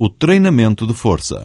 o treinamento de força.